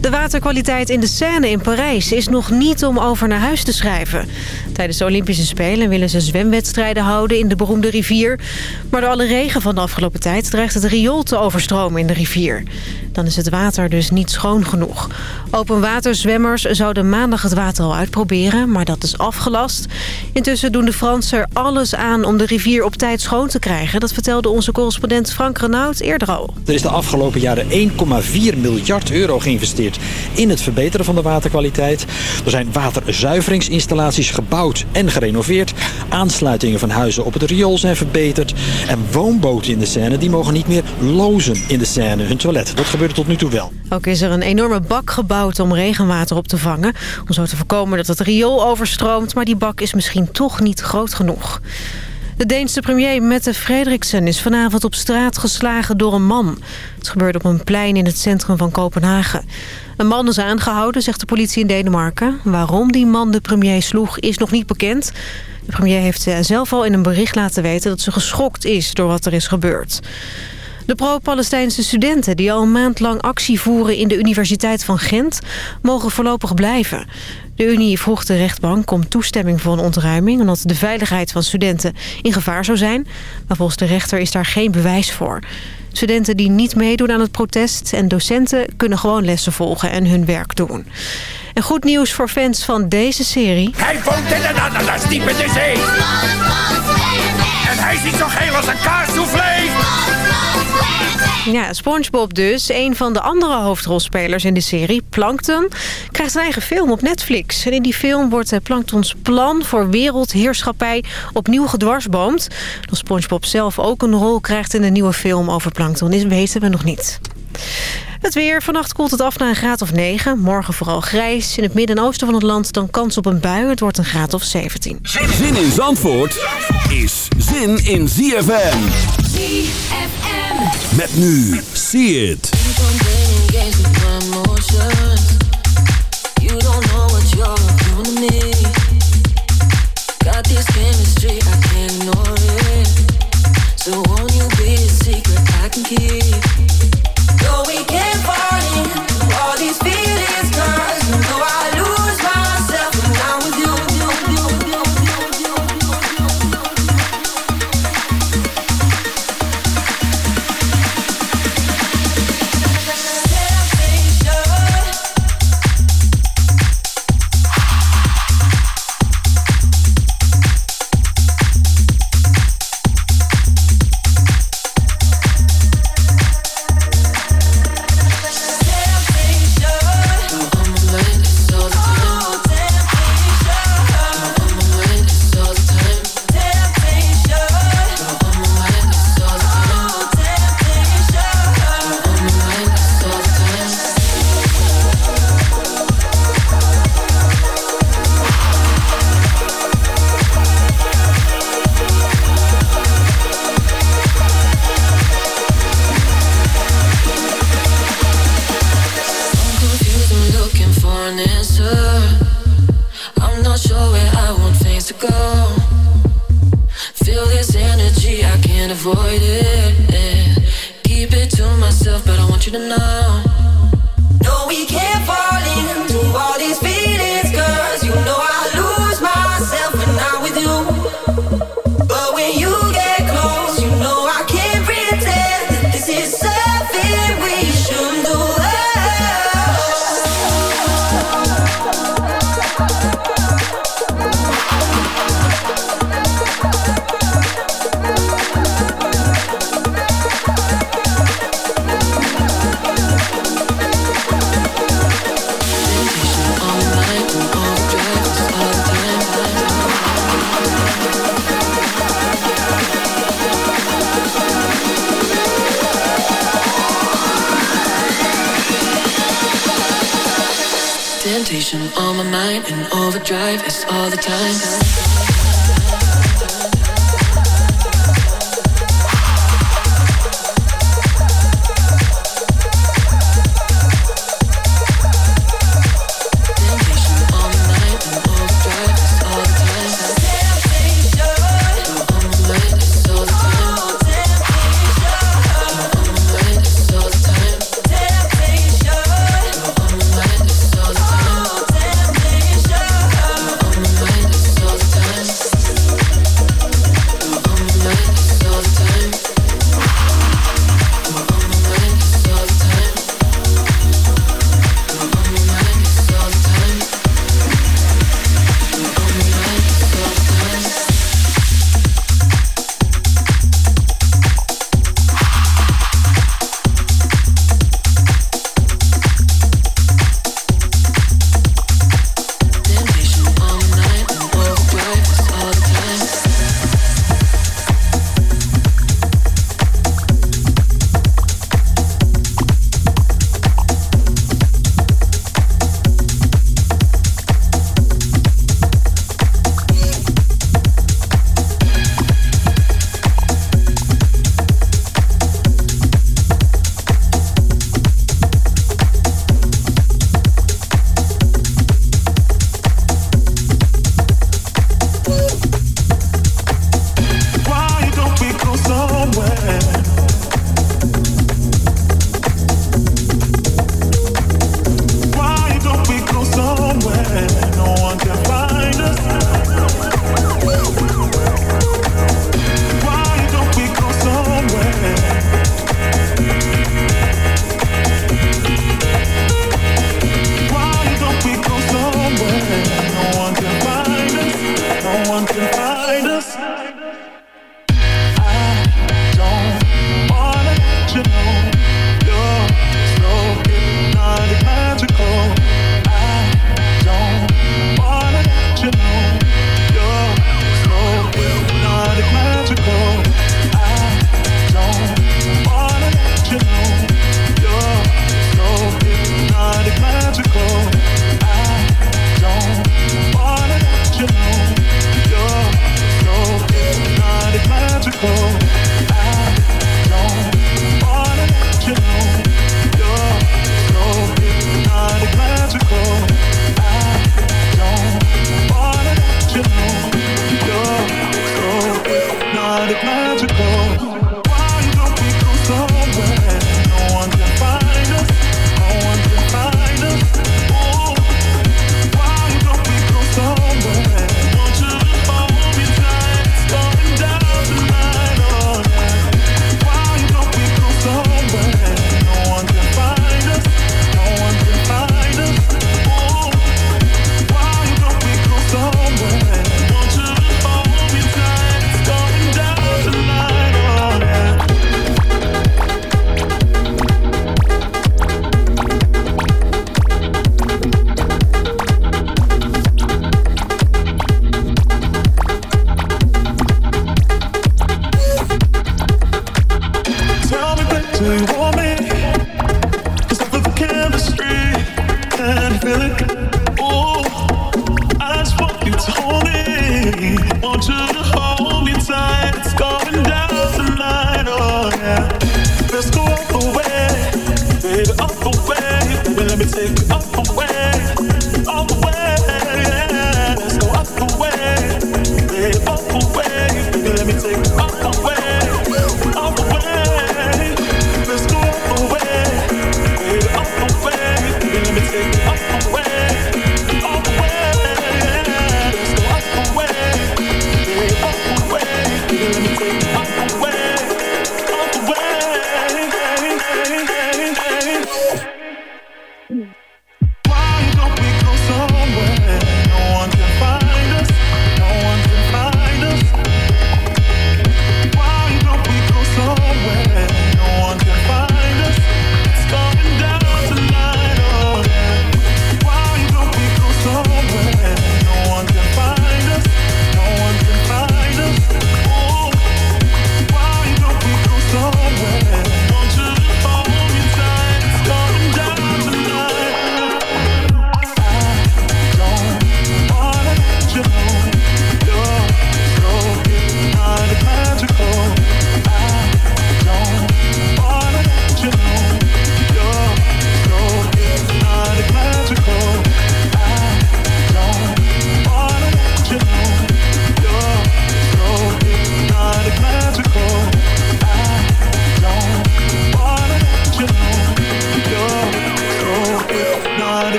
De waterkwaliteit in de Seine in Parijs is nog niet om over naar huis te schrijven. Tijdens de Olympische Spelen willen ze zwemwedstrijden houden in de beroemde rivier. Maar door alle regen van de afgelopen tijd dreigt het riool te overstromen in de rivier. Dan is het water dus niet schoon genoeg. Openwaterzwemmers zouden maandag het water al uitproberen, maar dat is afgelast. Intussen doen de Fransen er alles aan om de rivier op tijd schoon te krijgen. Dat vertelde onze correspondent Frank Renaud eerder al. Er is de afgelopen jaren 1,4 miljard euro geïnvesteerd in het verbeteren van de waterkwaliteit. Er zijn waterzuiveringsinstallaties gebouwd en gerenoveerd. Aansluitingen van huizen op het riool zijn verbeterd. En woonboten in de Seine die mogen niet meer lozen in de Seine hun toilet. Dat gebeurde tot nu toe wel. Ook is er een enorme bak gebouwd om regenwater op te vangen. Om zo te voorkomen dat het riool overstroomt. Maar die bak is misschien toch niet groot genoeg. De Deense premier Mette Frederiksen is vanavond op straat geslagen door een man. Het gebeurde op een plein in het centrum van Kopenhagen. Een man is aangehouden, zegt de politie in Denemarken. Waarom die man de premier sloeg is nog niet bekend. De premier heeft zelf al in een bericht laten weten dat ze geschokt is door wat er is gebeurd. De pro-Palestijnse studenten die al een maand lang actie voeren in de Universiteit van Gent mogen voorlopig blijven. De Unie vroeg de rechtbank om toestemming voor een ontruiming... omdat de veiligheid van studenten in gevaar zou zijn. Maar volgens de rechter is daar geen bewijs voor. Studenten die niet meedoen aan het protest en docenten kunnen gewoon lessen volgen en hun werk doen. En goed nieuws voor fans van deze serie. Hij woont in een ananas diep in de zee. En hij ziet zo geel als een kaassoufflé. Ja, SpongeBob dus, een van de andere hoofdrolspelers in de serie, Plankton, krijgt zijn eigen film op Netflix. En in die film wordt eh, Planktons plan voor wereldheerschappij opnieuw gedwarsboomd. Dat SpongeBob zelf ook een rol krijgt in de nieuwe film over Plankton, is weten we nog niet. Het weer. Vannacht koelt het af naar een graad of 9. Morgen vooral grijs. In het midden en oosten van het land dan kans op een bui. Het wordt een graad of 17. Zin in Zandvoort is zin in ZFM. ZFM. Met nu. See it. You don't know what you're doing to me. Got this chemistry, I can't ignore it. So won't you be a secret I can keep? You to know.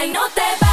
Ay, no te va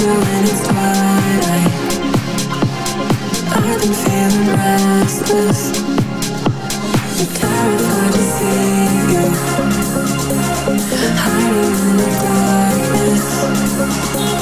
when it's I've been feeling restless. You. terrified to see you Hiding in the darkness.